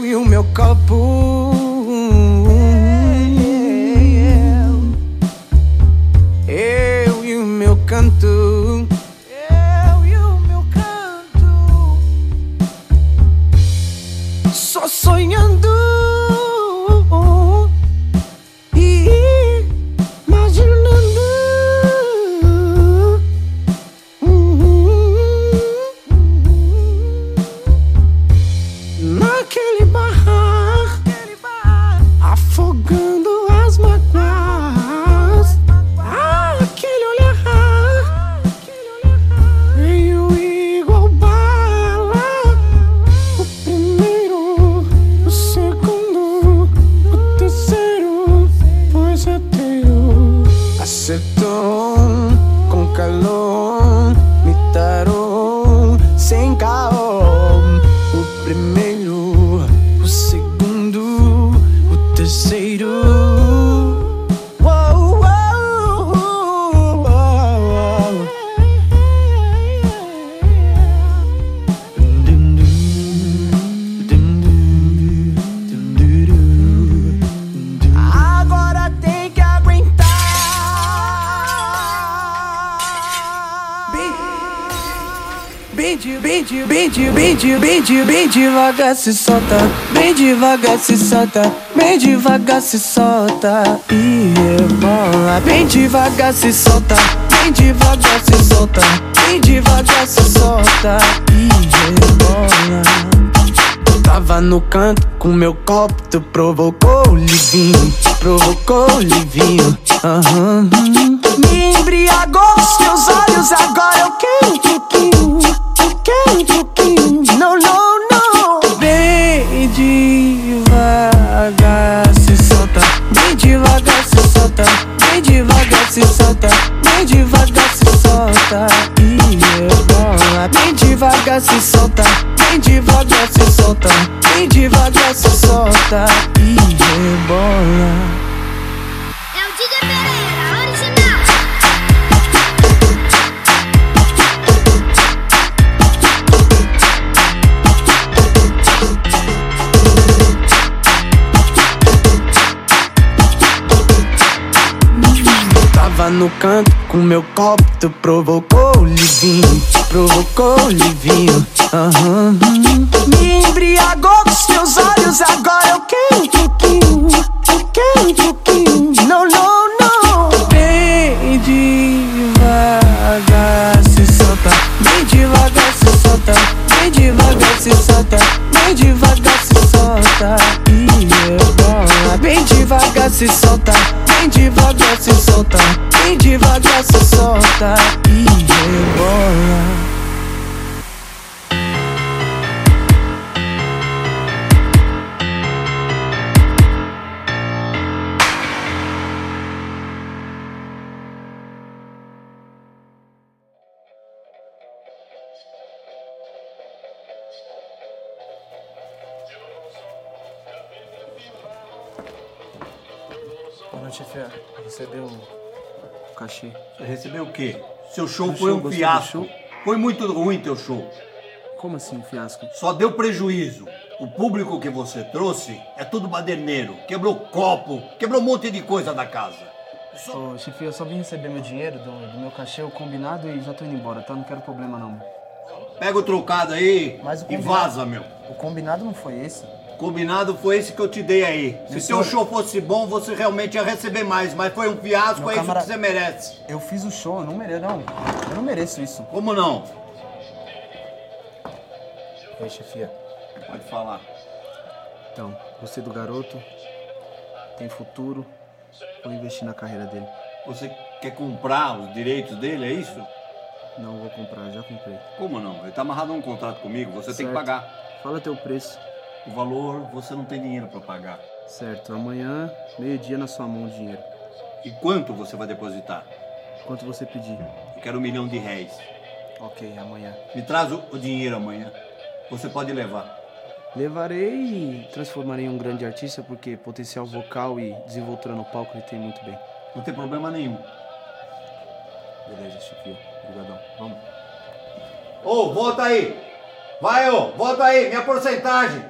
Eu e o meu copo. Eu e o meu canto. Eu e o meu canto. Só sonhando. ese ton con calor. Bem, bem, bem, bem, de- bem devagar se solta, bem devagar se solta, bem devagar se solta e rebola. Bem devagar se solta, bem devagar se solta, bem devagar se solta e rebola. Tava no canto com meu copo, tu provocou o livinho, provocou o livinho. aham. Me embriagou os teus olhos, agora eu quero um um pouquinho. Não, não, não. Bem devagar se solta, bem devagar se solta, bem devagar se solta, bem devagar se solta e rebola. Bem devagar se solta, bem devagar se solta, bem devagar se solta e rebola. No canto com meu copo, tu provocou o livinho, provocou o livinho. aham. Me embriagou com teus olhos, agora eu quero um pouquinho, eu quero um pouquinho. Não, não, não. Bem devagar se solta, bem devagar se solta, bem devagar se solta, bem devagar se solta e rebola. Bem devagar se solta, bem devagar se solta, bem devagar se solta e rebola. Fé. Recebeu o cachê. Você recebeu o quê? Seu show foi show, um gostou do fiasco. show? Foi muito ruim teu show. Como assim, um fiasco? Só deu prejuízo. O público que você trouxe é tudo baderneiro. Quebrou copo, quebrou um monte de coisa da casa. Só- Ô, chefe, eu só vim receber meu dinheiro do, do meu cachê, o combinado, e já tô indo embora, tá? Não quero problema, não. Pega o trocado aí Mas o e combinado- vaza, meu. O combinado não foi esse. Combinado foi esse que eu te dei aí. Se seu senhor- show fosse bom, você realmente ia receber mais. Mas foi um fiasco, Meu é isso que você merece. Eu fiz o show, eu não mereço, não. Eu não mereço isso. Como não? Ei, chefia. Pode falar. Então, gostei do garoto, tem futuro, vou investir na carreira dele. Você quer comprar os direitos dele, é isso? Não vou comprar, já comprei. Como não? Ele tá amarrado a um contrato comigo, você tem que Certo. pagar. Fala teu preço. O valor você não tem dinheiro para pagar. Certo, amanhã, meio-dia na sua mão o dinheiro. E quanto você vai depositar? Quanto você pedir? Eu quero um milhão de réis. Ok, amanhã. Me traz o, o dinheiro amanhã. Você pode levar. Levarei e transformarei em um grande artista porque potencial vocal e desenvoltura no palco ele tem muito bem. Não tem problema nenhum. chefia. Obrigadão. Vamos. Ô, volta aí. Vai, ô, volta aí, minha porcentagem.